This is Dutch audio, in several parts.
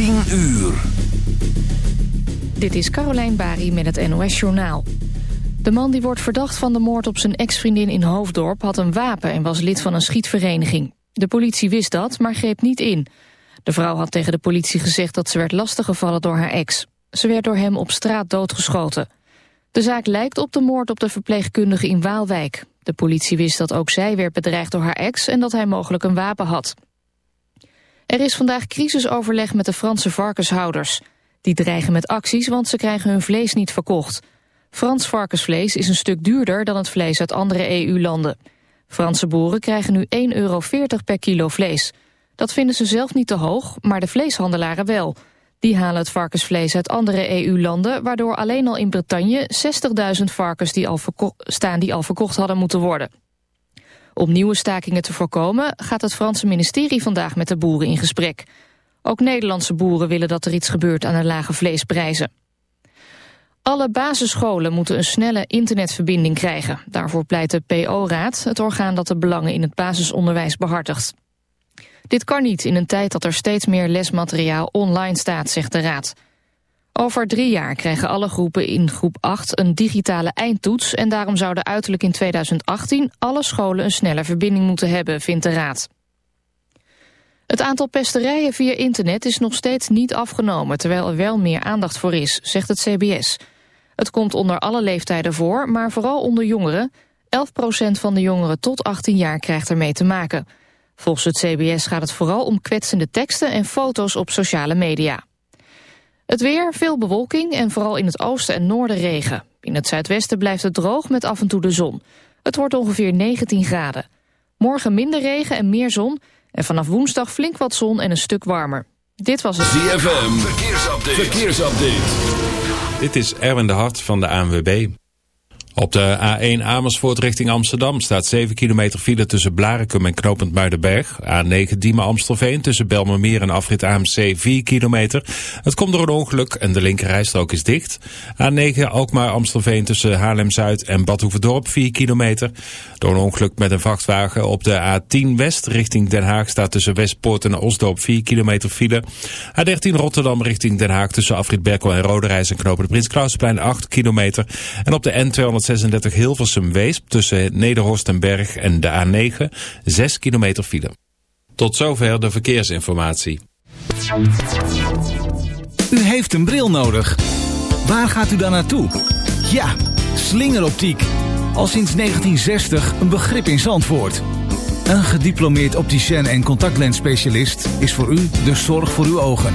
10 uur. Dit is Carolijn Bari met het NOS Journaal. De man die wordt verdacht van de moord op zijn ex-vriendin in Hoofddorp... had een wapen en was lid van een schietvereniging. De politie wist dat, maar greep niet in. De vrouw had tegen de politie gezegd dat ze werd lastiggevallen door haar ex. Ze werd door hem op straat doodgeschoten. De zaak lijkt op de moord op de verpleegkundige in Waalwijk. De politie wist dat ook zij werd bedreigd door haar ex... en dat hij mogelijk een wapen had. Er is vandaag crisisoverleg met de Franse varkenshouders. Die dreigen met acties, want ze krijgen hun vlees niet verkocht. Frans varkensvlees is een stuk duurder dan het vlees uit andere EU-landen. Franse boeren krijgen nu 1,40 euro per kilo vlees. Dat vinden ze zelf niet te hoog, maar de vleeshandelaren wel. Die halen het varkensvlees uit andere EU-landen... waardoor alleen al in Bretagne 60.000 varkens die al staan die al verkocht hadden moeten worden. Om nieuwe stakingen te voorkomen gaat het Franse ministerie vandaag met de boeren in gesprek. Ook Nederlandse boeren willen dat er iets gebeurt aan de lage vleesprijzen. Alle basisscholen moeten een snelle internetverbinding krijgen. Daarvoor pleit de PO-raad, het orgaan dat de belangen in het basisonderwijs behartigt. Dit kan niet in een tijd dat er steeds meer lesmateriaal online staat, zegt de raad. Over drie jaar krijgen alle groepen in groep 8 een digitale eindtoets... en daarom zouden uiterlijk in 2018 alle scholen een snelle verbinding moeten hebben, vindt de raad. Het aantal pesterijen via internet is nog steeds niet afgenomen... terwijl er wel meer aandacht voor is, zegt het CBS. Het komt onder alle leeftijden voor, maar vooral onder jongeren. 11% van de jongeren tot 18 jaar krijgt ermee te maken. Volgens het CBS gaat het vooral om kwetsende teksten en foto's op sociale media. Het weer, veel bewolking en vooral in het oosten en noorden regen. In het zuidwesten blijft het droog met af en toe de zon. Het wordt ongeveer 19 graden. Morgen minder regen en meer zon... en vanaf woensdag flink wat zon en een stuk warmer. Dit was het... ZFM, verkeersupdate. verkeersupdate. Dit is Erwin de Hart van de ANWB. Op de A1 Amersfoort richting Amsterdam staat 7 kilometer file tussen Blarikum en Knopend Muidenberg. A9 Diemen Amstelveen tussen Belmermeer en afrit AMC 4 kilometer. Het komt door een ongeluk en de linkerrijstrook is dicht. A9 Alkmaar Amstelveen tussen Haarlem-Zuid en Badhoevedorp 4 kilometer. Door een ongeluk met een vrachtwagen op de A10 West richting Den Haag staat tussen Westpoort en Osdorp 4 kilometer file. A13 Rotterdam richting Den Haag tussen afrit Berkel en Roderijs en Knopend Prins Klausplein 8 kilometer. En op de N200 36 Hilversum-Weesp tussen Nederhorst en Berg en de A9 6 kilometer file. Tot zover de verkeersinformatie. U heeft een bril nodig. Waar gaat u dan naartoe? Ja, slingeroptiek. Al sinds 1960 een begrip in Zandvoort. Een gediplomeerd opticien en contactlensspecialist is voor u de zorg voor uw ogen.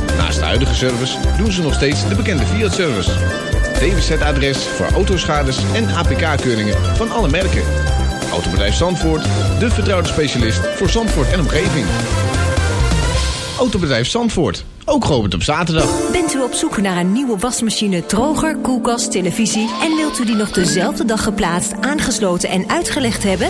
Naast de huidige service doen ze nog steeds de bekende Fiat-service. DWZ-adres voor autoschades en APK-keuringen van alle merken. Autobedrijf Zandvoort, de vertrouwde specialist voor Zandvoort en omgeving. Autobedrijf Zandvoort, ook geopend op zaterdag. Bent u op zoek naar een nieuwe wasmachine, droger, koelkast, televisie... en wilt u die nog dezelfde dag geplaatst, aangesloten en uitgelegd hebben?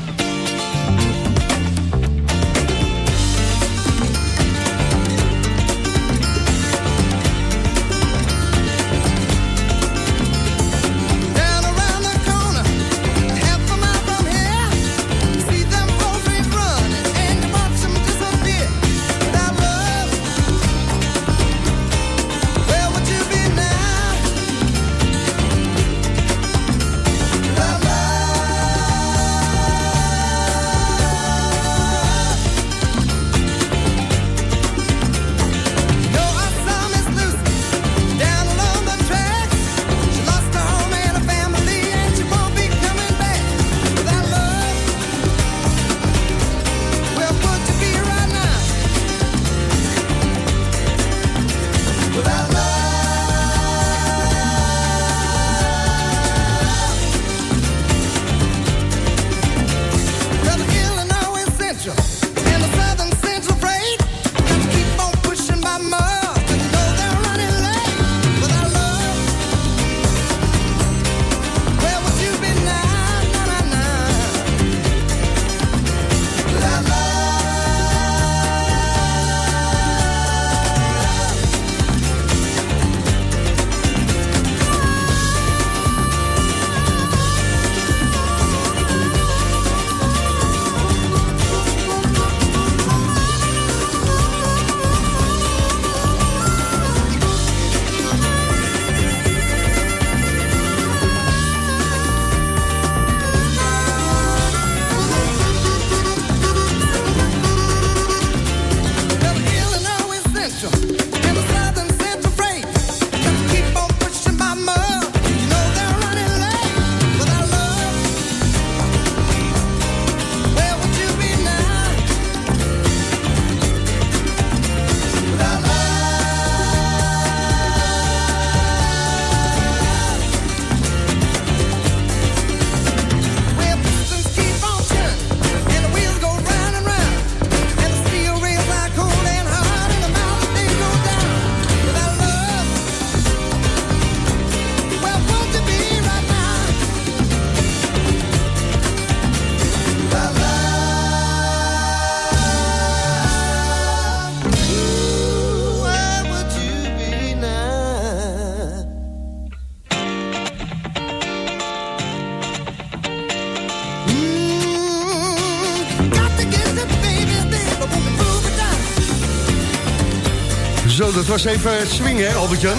Was even swingen, hè, Albert-Jan?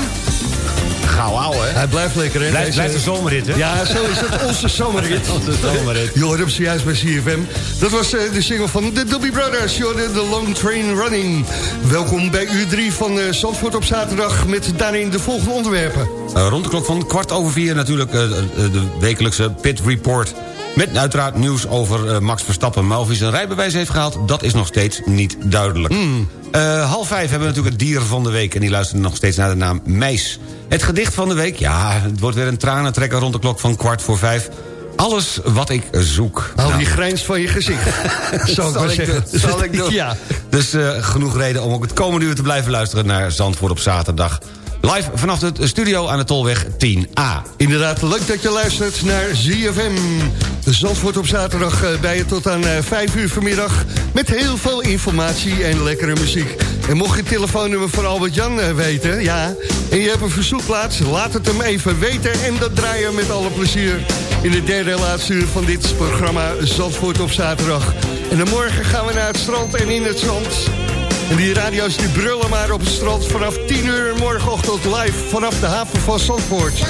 Gauw ouwe, hè? Hij blijft lekker, hè? Blijft, deze- blijft de zomerrit, hè? Ja, zo is het. Onze zomerrit. Onze zomerrit. Je hoort hem zojuist bij CFM. Dat was eh, de single van de Doobie Brothers. Je hoorde The Long Train Running. Welkom bij uur 3 van eh, Zandvoort op zaterdag... met daarin de volgende onderwerpen. Eh, rond de klok van kwart over vier natuurlijk de wekelijkse Pit Report. Met uiteraard nieuws over eh, Max Verstappen. Maar of hij zijn rijbewijs heeft gehaald, dat is nog steeds niet duidelijk. Eh, half vijf hebben we natuurlijk het dier van de week... en die luisteren nog steeds naar de naam Meis. Het gedicht van de week, ja, het wordt weer een tranentrekker... rond de klok van kwart voor vijf. Alles wat ik zoek. Hou Nou, die grijns van je gezicht. Zou ik zal maar ik zeggen. doen, zal ik doen. Ja. Dus eh, genoeg reden om ook het komende uur te blijven luisteren... naar Zandvoort op zaterdag. Live vanaf de studio aan de Tolweg 10A. Inderdaad, leuk dat je luistert naar ZFM. Zandvoort op zaterdag eh, bij je tot aan eh, 5 uur vanmiddag... met heel veel informatie en lekkere muziek. En mocht je het telefoonnummer van Albert-Jan eh, weten, ja... en je hebt een verzoekplaats, laat het hem even weten... en dat draaien met alle plezier in de derde laatste uur van dit programma Zandvoort op zaterdag. En dan morgen gaan we naar het strand en in het zand... En die radio's die brullen maar op het strand vanaf 10 uur morgenochtend live vanaf de haven van Zandvoort.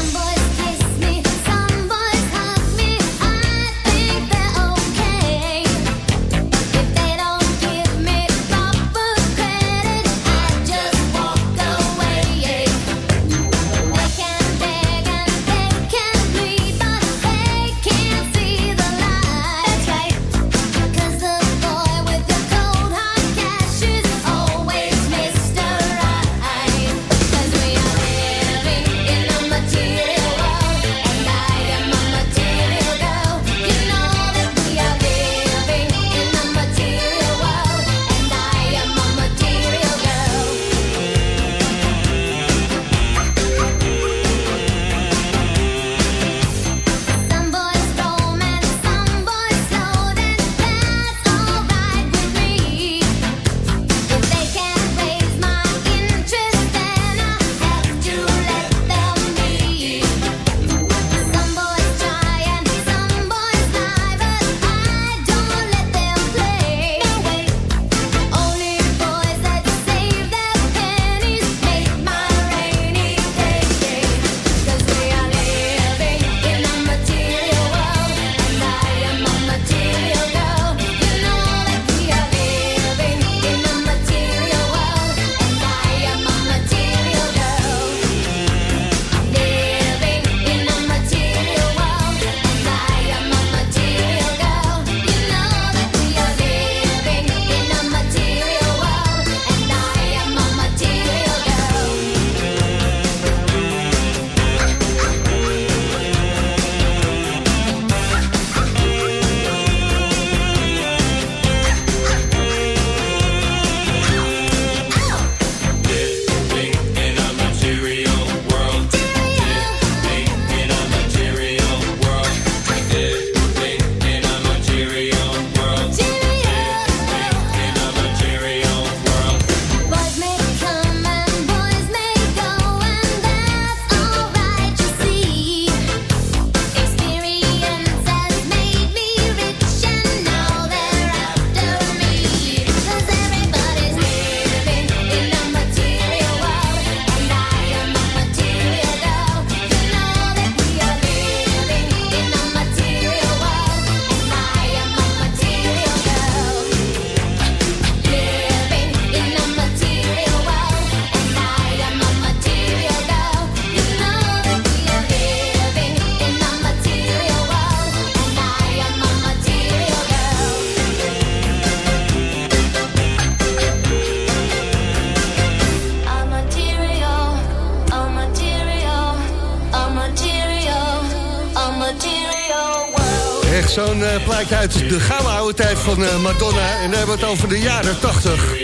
Plaatje uit de gouden oude tijd van eh, Madonna. En dan hebben we het over de jaren 80.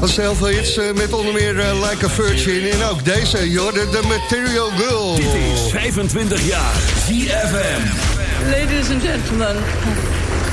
Was heel veel hits eh, met onder meer eh, Like a Virgin. En ook deze, Jorden, de Material Girl. Dit is 25 jaar ZFM. Ladies and gentlemen,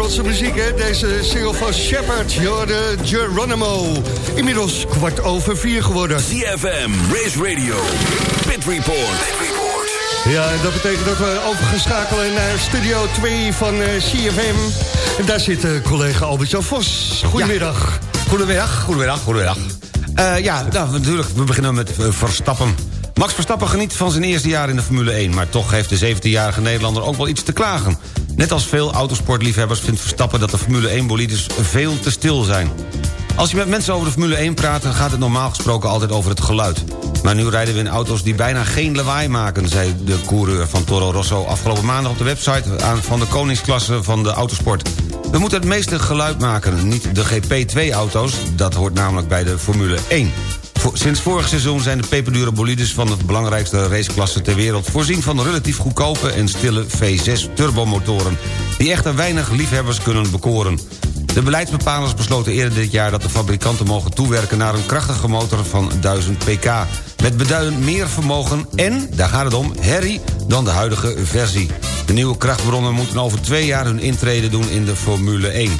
wereldse muziek, hè? Deze single van Shepard, de Geronimo. Inmiddels kwart over vier geworden. ZFM, Race Radio, Pit Report. Ja, en dat betekent dat we over gaan schakelen naar Studio 2 van eh, CFM. En daar zit eh, collega Albert-Jan Vos. Goedemiddag. Goedemiddag, goedemiddag, goedemiddag. Eh, ja, nou, natuurlijk, we beginnen met Verstappen. Max Verstappen geniet van zijn eerste jaar in de Formule 1... maar toch heeft de 17-jarige Nederlander ook wel iets te klagen. Net als veel autosportliefhebbers vindt Verstappen... dat de Formule 1-bolides veel te stil zijn. Als je met mensen over de Formule 1 praat... dan gaat het normaal gesproken altijd over het geluid. Maar nu rijden we in auto's die bijna geen lawaai maken... zei de coureur van Toro Rosso afgelopen maandag op de website... van de koningsklasse van de autosport. We moeten het meeste geluid maken, niet de GP2-auto's... dat hoort namelijk bij de Formule 1. Sinds vorig seizoen zijn de peperdure bolides van de belangrijkste raceklasse ter wereld... voorzien van relatief goedkope en stille V6 turbomotoren... die echter weinig liefhebbers kunnen bekoren. De beleidsbepalers besloten eerder dit jaar dat de fabrikanten mogen toewerken... naar een krachtige motor van 1000 pk... met beduidend meer vermogen en, daar gaat het om, herrie dan de huidige versie. De nieuwe krachtbronnen moeten over twee jaar hun intrede doen in de Formule 1.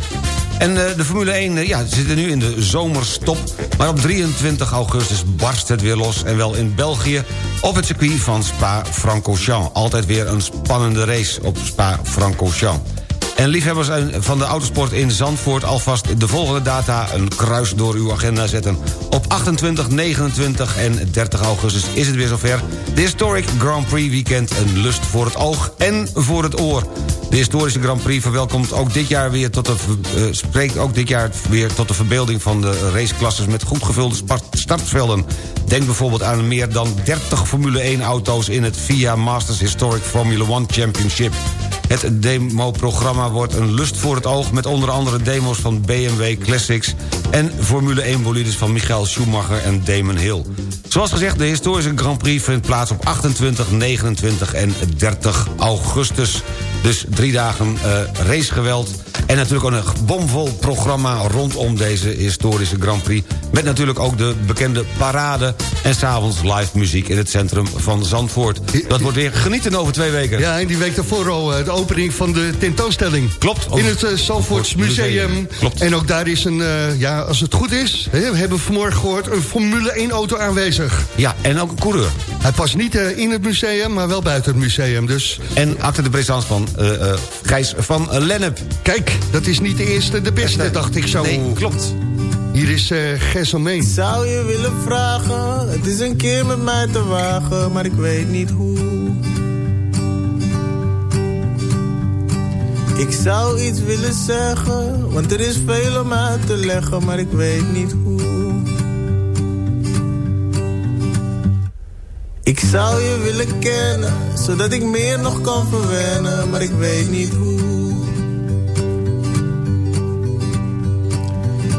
En eh, de Formule 1 eh, ja, zit nu in de zomerstop. Maar op 23 augustus barst het weer los. En wel in België op het circuit van Spa-Francorchamps. Altijd weer een spannende race op Spa-Francorchamps. En liefhebbers van de autosport in Zandvoort... alvast de volgende data een kruis door uw agenda zetten. Op 28, 29 en 30 augustus is het weer zover. De Historic Grand Prix Weekend, een lust voor het oog en voor het oor. De historische Grand Prix verwelkomt ook dit jaar weer tot de, eh, spreekt ook dit jaar weer tot de verbeelding van de raceklasses met goed gevulde startvelden. Denk bijvoorbeeld aan meer dan 30 Formule 1 auto's in het FIA Masters Historic Formula 1 Championship. Het demo-programma wordt een lust voor het oog... met onder andere demos van BMW Classics... en Formule 1 bolides van Michael Schumacher en Damon Hill. Zoals gezegd, de historische Grand Prix vindt plaats op 28, 29 en 30 augustus. Dus drie dagen eh, racegeweld. En natuurlijk ook een bomvol programma rondom deze historische Grand Prix. Met natuurlijk ook de bekende parade. En s'avonds live muziek in het centrum van Zandvoort. Dat wordt weer genieten over twee weken. Ja, en die week daarvoor al eh, de opening van de tentoonstelling. Klopt. In het uh, Zandvoorts Museum. Klopt. En ook daar is een, eh, ja, als het goed is... Hè, we hebben vanmorgen gehoord, een Formule 1 auto aanwezig. Ja, en ook een coureur. Hij past niet eh, in het museum, maar wel buiten het museum. Dus En achter de présence van eh eh, Gijs van Lennep. kijk, dat is niet de eerste, de beste, dacht ik zo. Nee, klopt. Hier is eh Gesselmeen. Zou je willen vragen, het is een keer met mij te wagen, maar ik weet niet hoe. Ik zou iets willen zeggen, want er is veel om uit te leggen, maar ik weet niet hoe. Ik zou je willen kennen, zodat ik meer nog kan verwennen, maar ik weet niet hoe.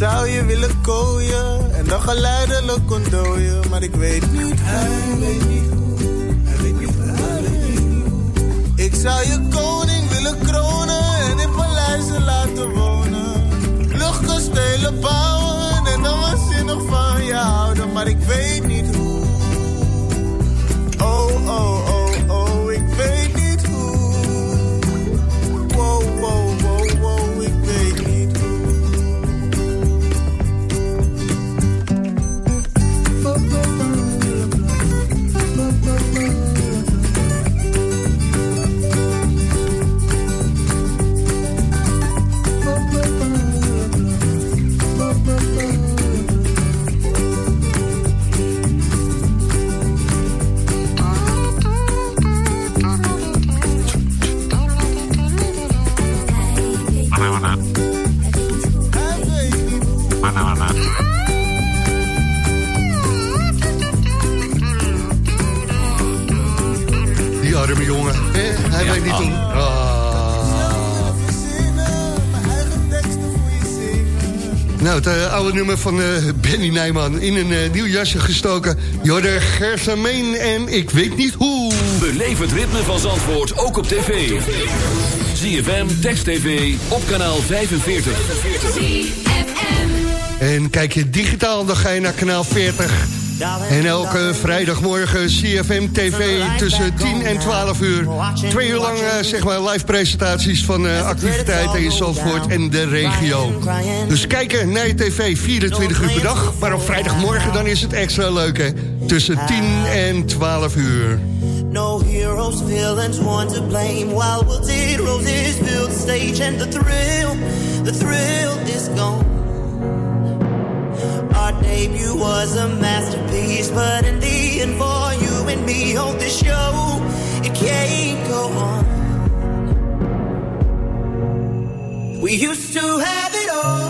zou je willen kooien en dan geleidelijk ontdooien, maar ik weet niet Hij weet niet hoe, hij weet niet hoe, hij weet niet hoe. Ik zou je koning willen kronen en in paleizen laten wonen. Luchtkastelen bouwen en dan waanzinnig van je houden, maar ik weet nummer van eh, Benny Nijman in een eh, nieuw jasje gestoken. Jorder Gersameen en ik weet niet hoe. Beleef het ritme van Zandvoort ook op tv. ZFM, Text TV, op kanaal 45. En kijk je digitaal, dan ga je naar kanaal 40. En elke vrijdagmorgen CFM TV tussen 10 en 12 uur. Twee uur lang eh, zeg maar live presentaties van eh, activiteiten in Zandvoort en de regio. Dus kijken naar je tv 24 uur per dag. Maar op vrijdagmorgen dan is het extra leuk hè. Tussen 10 en 12 uur. No heroes, villains, one to blame. While fill the stage, and the thrill, the thrill is gone. Debut was a masterpiece, but in the end, for you and me, hold this show, it can't go on. We used to have it all,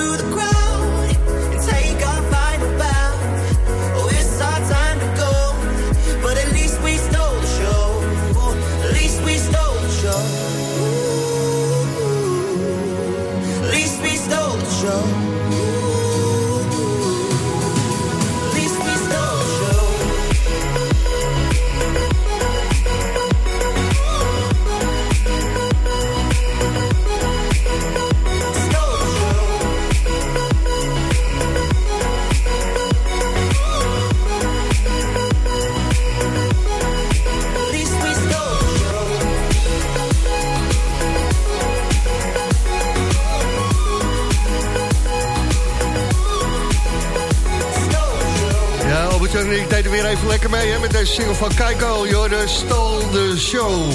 Weer even lekker mee hè, met deze single van Keiko. Joh, de Stal de Show.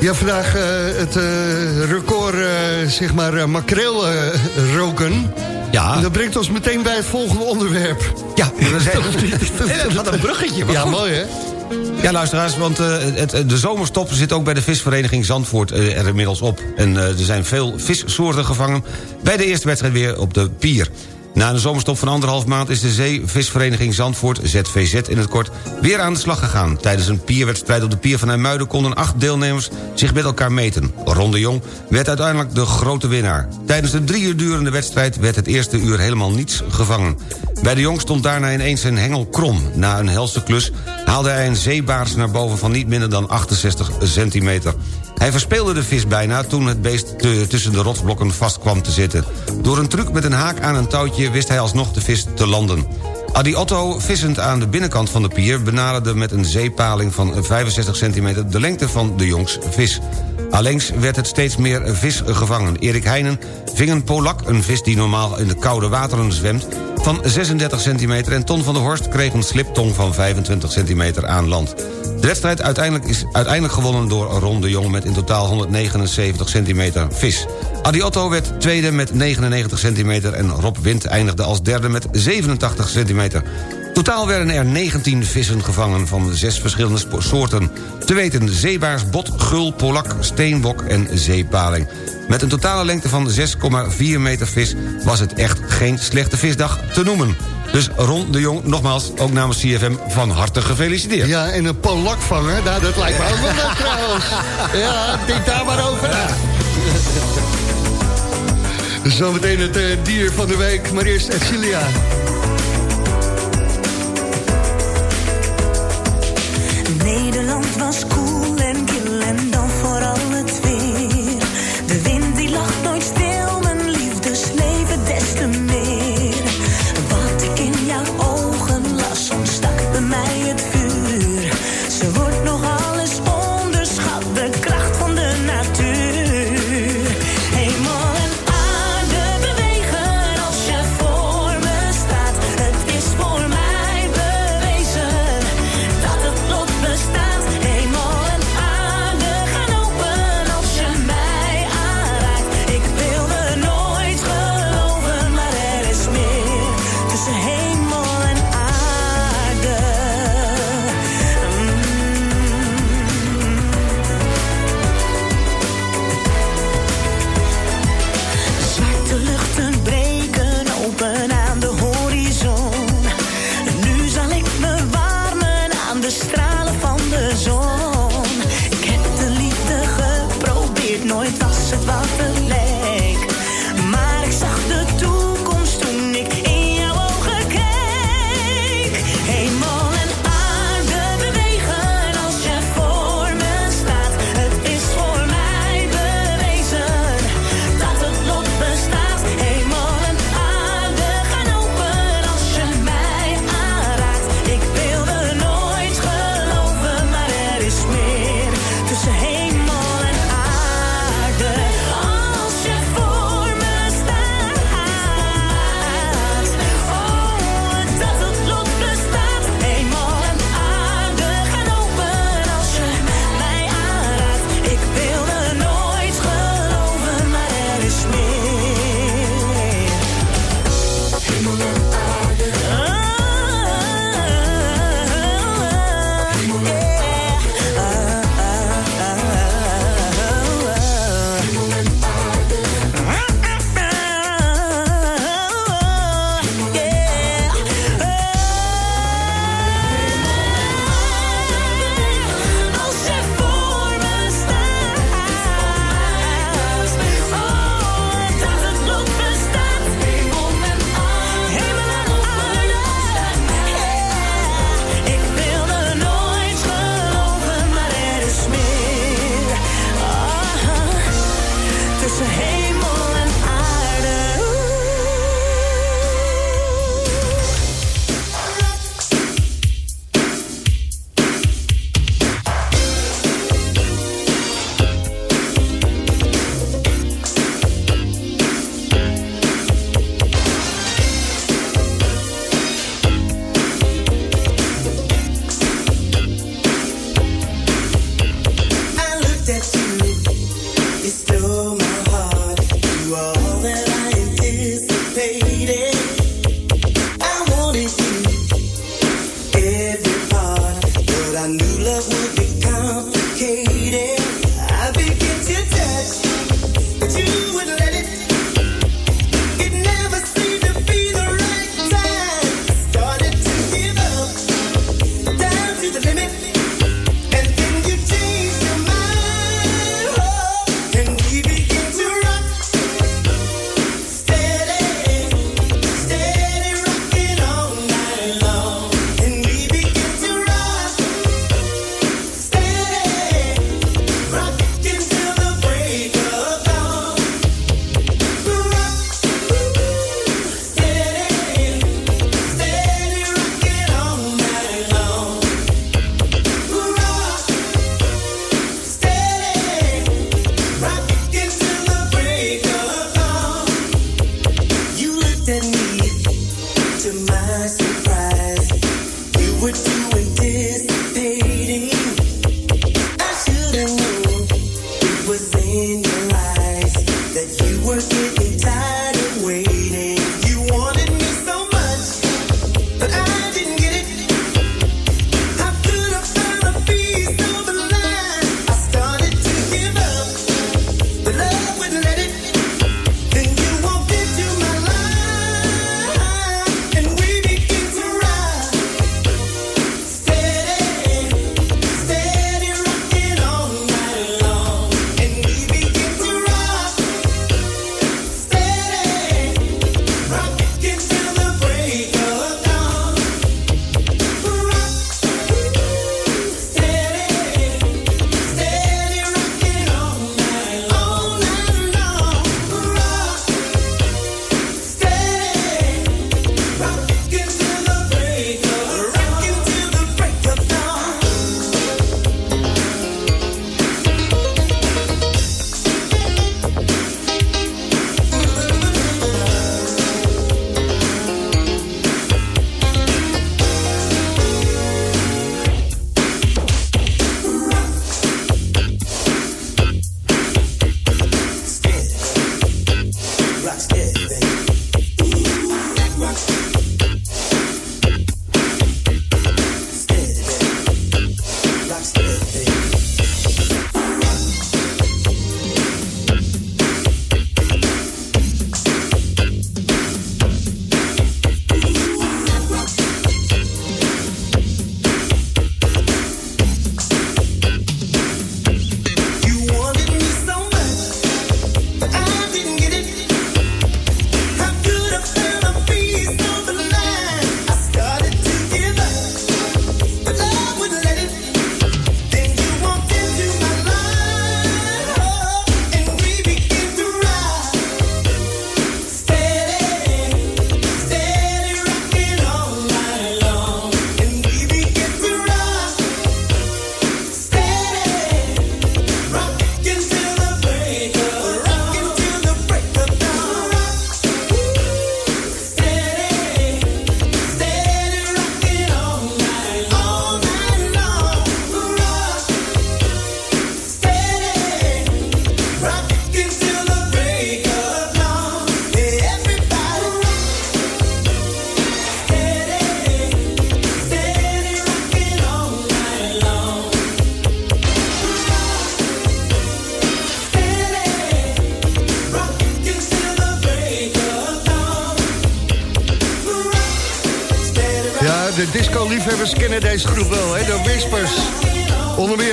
Ja, vandaag eh, het eh, record, eh, zeg maar, makreel roken. Ja. En dat brengt ons meteen bij het volgende onderwerp. Ja, we zijn... Wat een bruggetje. Ja, mooi hè? Ja, luisteraars, want het, de zomerstop zit ook bij de visvereniging Zandvoort er inmiddels op. En er zijn veel vissoorten gevangen bij de eerste wedstrijd weer op de pier. Na een zomerstop van anderhalf maand is de Zeevisvereniging Zandvoort, ZVZ in het kort, weer aan de slag gegaan. Tijdens een pierwedstrijd op de pier van IJmuiden konden acht deelnemers zich met elkaar meten. Ron de Jong werd uiteindelijk de grote winnaar. Tijdens de drie uur durende wedstrijd werd het eerste uur helemaal niets gevangen. Bij de Jong stond daarna ineens zijn hengel krom. Na een helse klus haalde hij een zeebaars naar boven van niet minder dan 68 centimeter. Hij verspeelde de vis bijna toen het beest tussen de rotsblokken vast kwam te zitten. Door een truc met een haak aan een touwtje wist hij alsnog de vis te landen. Adi Otto, vissend aan de binnenkant van de pier... benaderde met een zeepaling van 65 centimeter de lengte van de jongs vis. Allengs werd het steeds meer vis gevangen. Erik Heijnen ving een polak, een vis die normaal in de koude wateren zwemt... van 36 centimeter en Ton van der Horst kreeg een sliptong van 25 centimeter aan land. De wedstrijd uiteindelijk is uiteindelijk gewonnen door Ron de Jong... met in totaal 179 centimeter vis. Adiotto werd tweede met 99 centimeter... en Rob Wind eindigde als derde met 87 centimeter. Totaal werden er 19 vissen gevangen van zes verschillende soorten. Te weten zeebaars, bot, gul, polak, steenbok en zeepaling. Met een totale lengte van 6,4 meter vis was het echt geen slechte visdag te noemen. Dus Ron de Jong, nogmaals, ook namens CFM van harte gefeliciteerd. Ja, en een polakvanger, nou, dat lijkt me ook wel leuk trouwens. Ja, denk daar maar over na. Zometeen het eh, dier van de week, maar eerst Cecilia. Nederland was cool.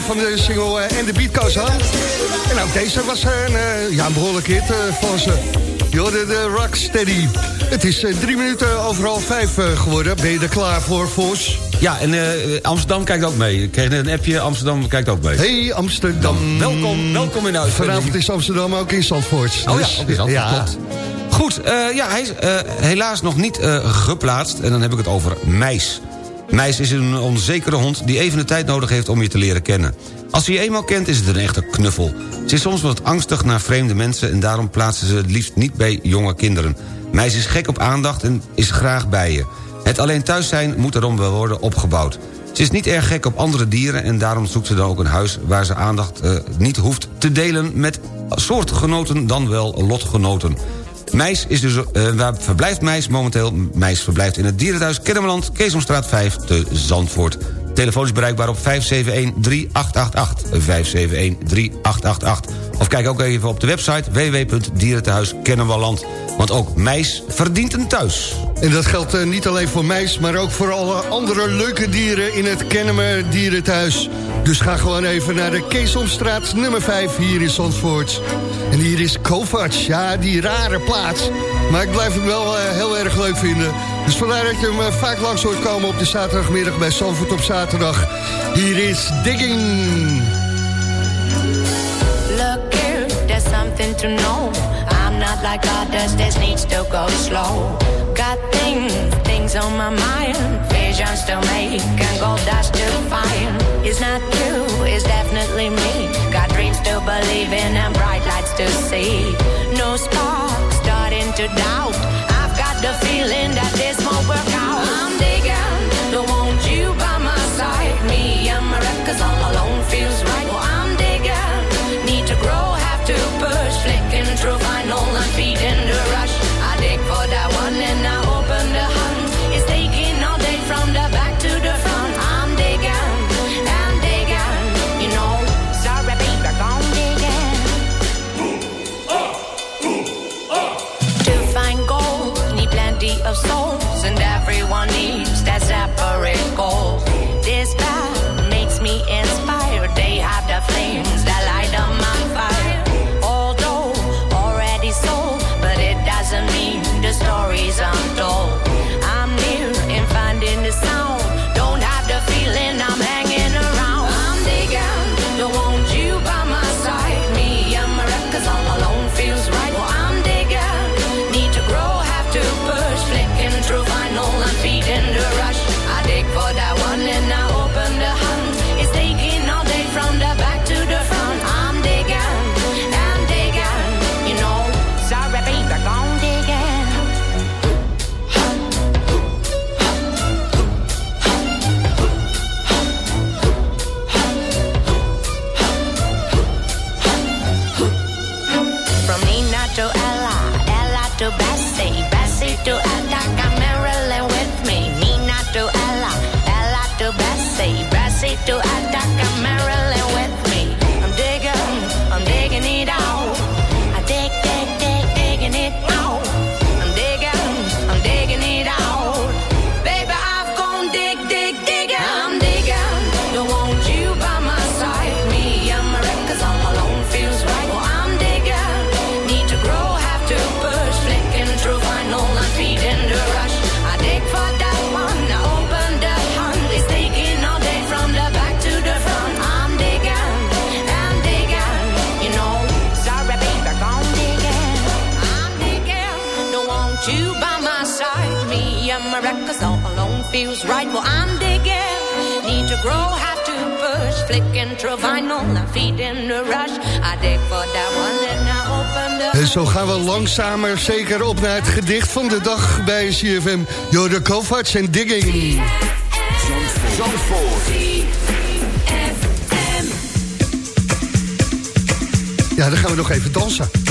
Van de single eh, en de Beat Goes On. En ook deze was een, eh, ja, een behoorlijk hit eh, van ze. Je de Rocksteady. Het is eh, drie minuten over half vijf eh, geworden. Ben je er klaar voor, Vos? Ja, en eh, Amsterdam kijkt ook mee. Ik kreeg net een appje, Amsterdam kijkt ook mee. Hey Amsterdam. welkom, welkom in uitzending. Vanavond is Amsterdam ook in Zandvoort. Oh Dus, ja, ook in Zandvoort, ja. klopt. Goed, eh, ja, hij is eh, helaas nog niet eh, geplaatst. En dan heb ik het over Meis. Meis is een onzekere hond die even de tijd nodig heeft om je te leren kennen. Als je je eenmaal kent is het een echte knuffel. Ze is soms wat angstig naar vreemde mensen... en daarom plaatsen ze het liefst niet bij jonge kinderen. Meis is gek op aandacht en is graag bij je. Het alleen thuis zijn moet erom wel worden opgebouwd. Ze is niet erg gek op andere dieren... en daarom zoekt ze dan ook een huis waar ze aandacht eh, niet hoeft te delen... met soortgenoten dan wel lotgenoten. Meis is dus, eh, waar verblijft Meis momenteel? Meis verblijft in het dierenthuis Kennemerland, Keesomstraat 5 te Zandvoort. Telefoon is bereikbaar op 571-3888. 571-3888. Of kijk ook even op de website www.dierentehuiskennemerland. Want ook Meis verdient een thuis. En dat geldt eh, niet alleen voor meis, maar ook voor alle andere leuke dieren in het Kennemer Dierenthuis. Dus ga gewoon even naar de Keesomstraat nummer 5 hier in Zandvoort. En hier is Kovacs, ja, die rare plaats. Maar ik blijf hem wel eh, heel erg leuk vinden. Dus vandaar dat je hem eh, vaak langs hoort komen op de zaterdagmiddag bij Zandvoort op zaterdag. Hier is Digging. Look here, there's something to know. I'm not like others, this needs to go slow. Got things, things on my mind. Visions to make and gold dust to find. It's not you, it's definitely me. Got dreams to believe in and bright lights to see. No spark, starting to doubt. I've got the feeling that feels En zo gaan we langzamer zeker op naar het gedicht van de dag bij CFM. Jorde Kovacs en Digging. Ja, dan gaan we nog even dansen.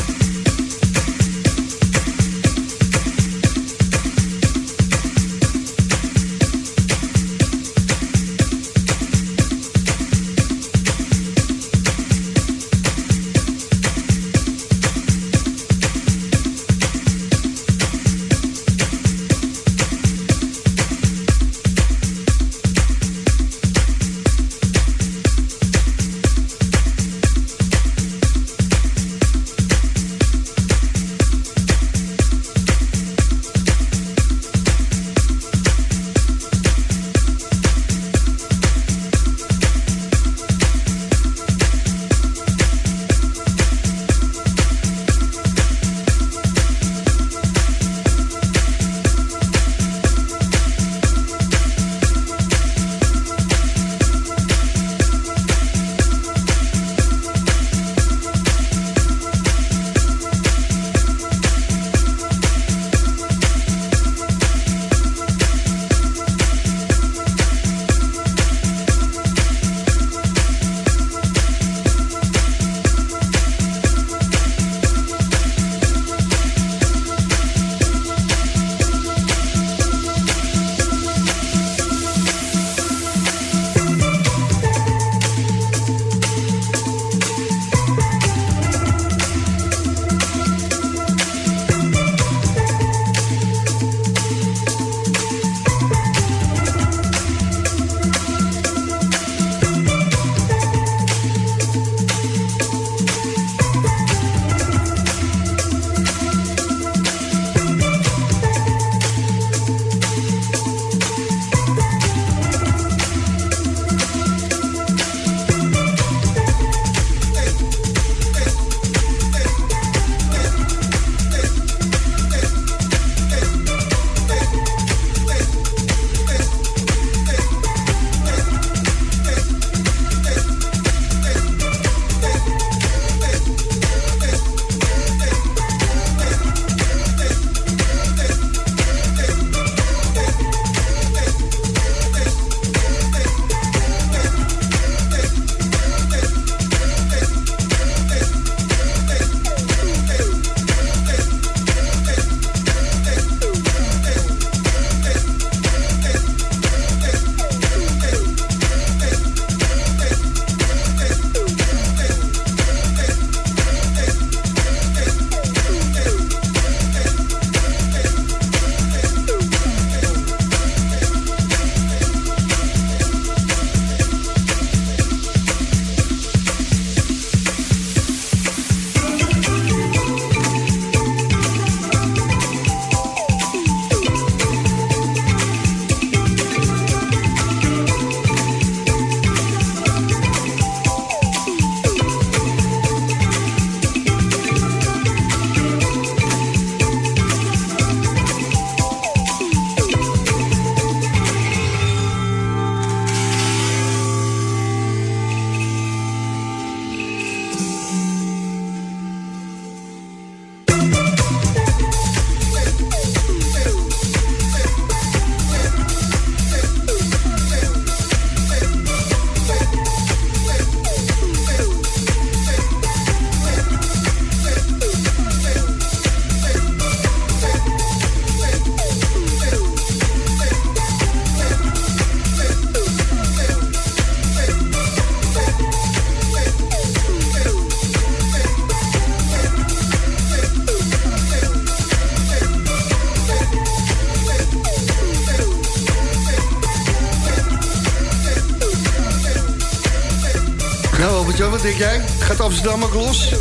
Denk jij? Gaat Amsterdam ook los?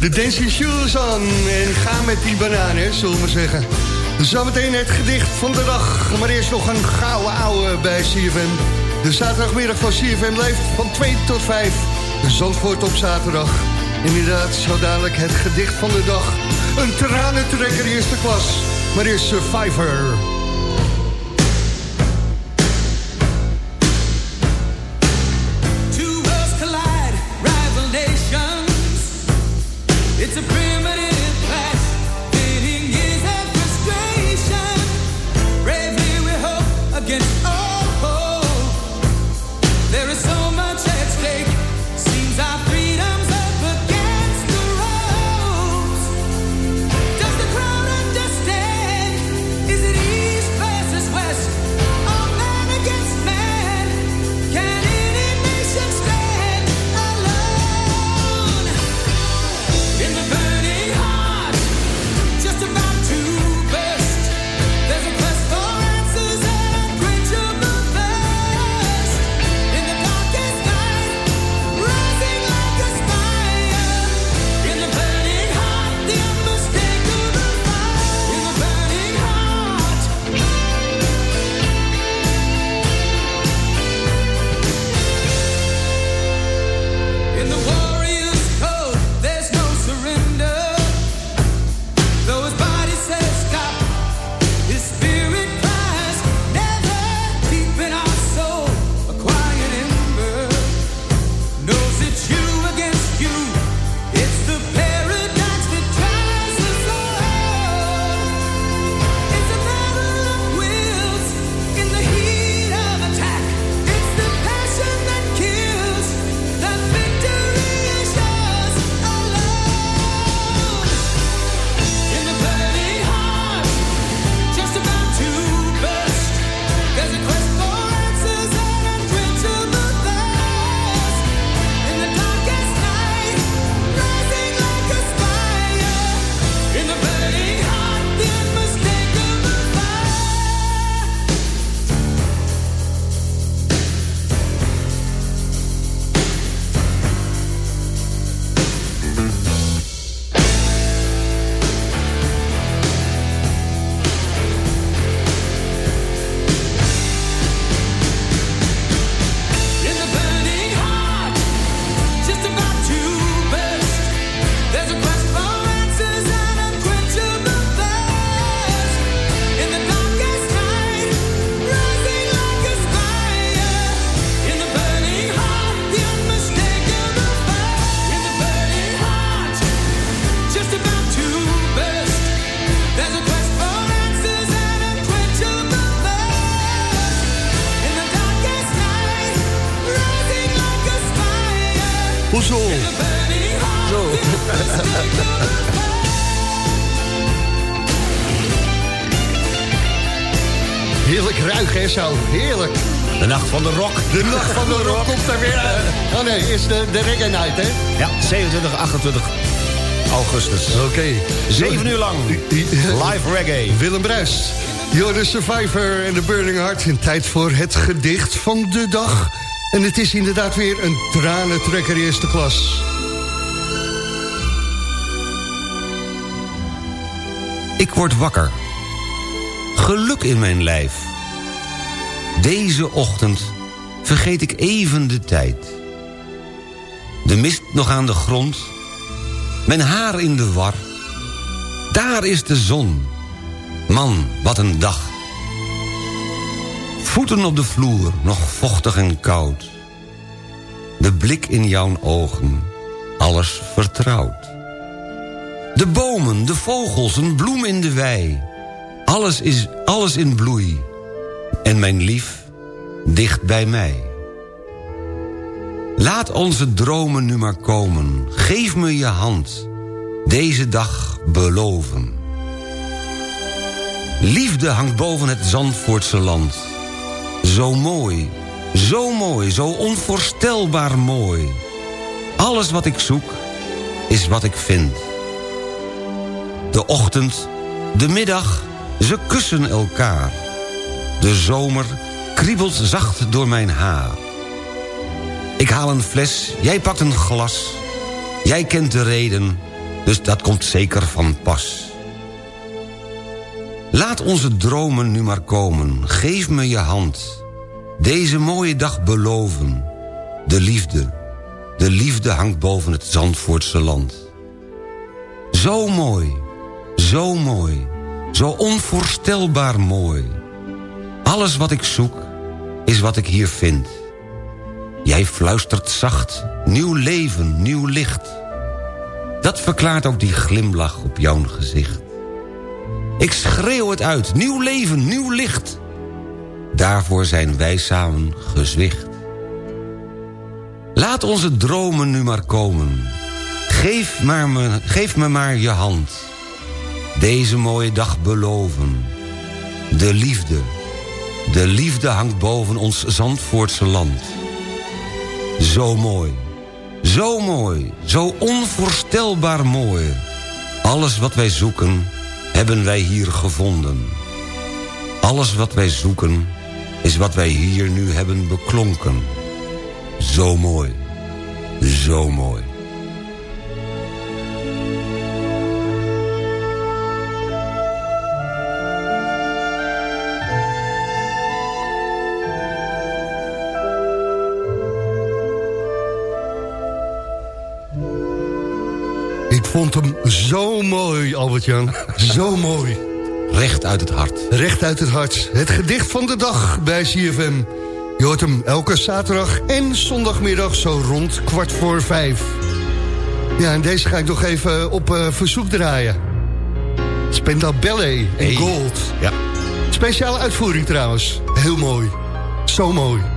De Dancing Shoes on en ga met die bananen, zullen we zeggen. Zometeen het gedicht van de dag. Maar eerst nog een gouden ouwe bij CFM. De zaterdagmiddag van CFM leeft van 2 tot 5. Zandvoort op zaterdag. Inderdaad, zo dadelijk het gedicht van de dag. Een tranentrekker eerste klas. Maar eerst Survivor. De nacht van de rock. De nacht van de rock komt er weer aan. Oh nee, is de, de reggae night, hè? Ja, 27, 28 augustus. Oké. Zeven uur lang. Live reggae. Willem Bruis. You're the Survivor en The Burning Heart. In tijd voor het gedicht van de dag. En het is inderdaad weer een tranentrekker eerste klas. Ik word wakker. Geluk in mijn lijf. Deze ochtend vergeet ik even de tijd. De mist nog aan de grond. Mijn haar in de war. Daar is de zon. Man, wat een dag. Voeten op de vloer, nog vochtig en koud. De blik in jouw ogen, alles vertrouwd. De bomen, de vogels, een bloem in de wei. Alles is alles in bloei. En mijn lief, dicht bij mij. Laat onze dromen nu maar komen. Geef me je hand. Deze dag beloven. Liefde hangt boven het Zandvoortse land. Zo mooi, zo mooi, zo onvoorstelbaar mooi. Alles wat ik zoek, is wat ik vind. De ochtend, de middag, ze kussen elkaar. De zomer kriebelt zacht door mijn haar. Ik haal een fles, jij pakt een glas. Jij kent de reden, dus dat komt zeker van pas. Laat onze dromen nu maar komen, geef me je hand. Deze mooie dag beloven. De liefde, de liefde hangt boven het Zandvoortse land. Zo mooi, zo mooi, zo onvoorstelbaar mooi. Alles wat ik zoek, is wat ik hier vind. Jij fluistert zacht, nieuw leven, nieuw licht. Dat verklaart ook die glimlach op jouw gezicht. Ik schreeuw het uit, nieuw leven, nieuw licht. Daarvoor zijn wij samen gezwicht. Laat onze dromen nu maar komen. Geef, maar me, geef me maar je hand. Deze mooie dag beloven. De liefde, de liefde hangt boven ons Zandvoortse land. Zo mooi, zo mooi, zo onvoorstelbaar mooi. Alles wat wij zoeken, hebben wij hier gevonden. Alles wat wij zoeken, is wat wij hier nu hebben beklonken. Zo mooi, zo mooi. Vond hem zo mooi, Albert-Jan. Zo mooi. Recht uit het hart. Recht uit het hart. Het gedicht van de dag bij CFM. Je hoort hem elke zaterdag en zondagmiddag zo rond kwart voor vijf. Ja, en deze ga ik nog even op eh, verzoek draaien. Spenda Ballet en Hey. Gold. Ja. Speciale uitvoering trouwens. Heel mooi. Zo mooi.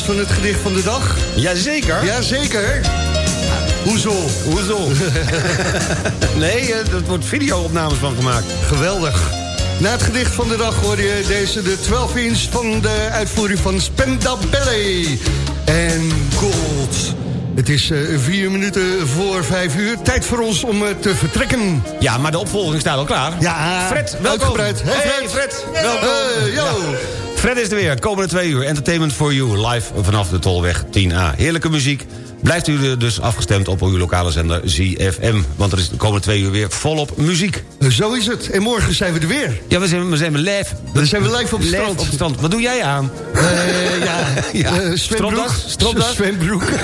Eh, van het gedicht van de dag? Jazeker. Jazeker. Hoezo? Hoezo? nee, eh, er wordt video-opnames van gemaakt. Geweldig. Na het gedicht van de dag hoor je deze de 12 inch van de uitvoering van Spendabelle en Gold. Het is eh, vier minuten voor vijf uur. Tijd voor ons om eh, te vertrekken. Ja, maar de opvolging staat al klaar. Ja, Fred, welkom. uitgebreid. Hey, Hey, Fred. Fred, welkom. Yo. Ja. Fred is er weer, komende twee uur. Entertainment for you, live vanaf de Tolweg 10A. Heerlijke muziek. Blijft u dus afgestemd op uw lokale zender ZFM. Want er is de komende twee uur weer volop muziek. Zo is het. En morgen zijn we er weer. Ja, we zijn, we zijn live. Dan zijn we live op het Live strand. op het strand. Wat doe jij aan? Eh, ja, Ja. eh, zwembroek. Stropdas? Zwembroek.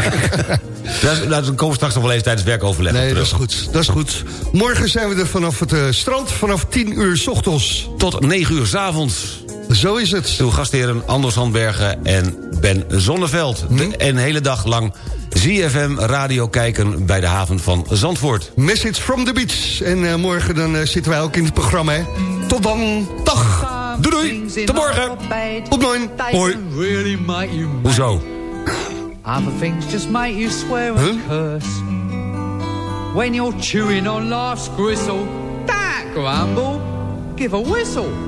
Daar, daar komen we straks nog wel even tijdens werkoverleg Nee, dat is goed. Dat is goed. Morgen zijn we er vanaf het eh, strand vanaf 10 uur 's ochtends. Tot 9 uur 's avonds. Zo is het. Uw gastheren Anders Handbergen en Ben Zonneveld. Hm? De, en hele dag lang ZFM radio kijken bij de haven van Zandvoort. Message from the beach. En eh, morgen dan eh, zitten wij ook in het programma. Hè. Tot dan. Dag. Doei doei. Tot morgen. Op nooit. Hoi. Hoezo? Other things just make you swear and Huh? curse. When you're chewing on life's gristle, that grumble, give a whistle.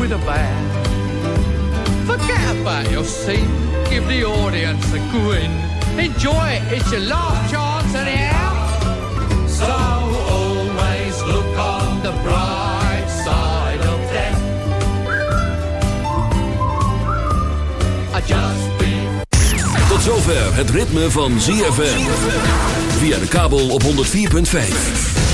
with a bow. Forget about your scene, give the audience a grin. Enjoy it, it's your last chance anyhow. So always look on the bright side of death. I just be Tot zover het ritme van ZFM. Via de kabel op 104.5.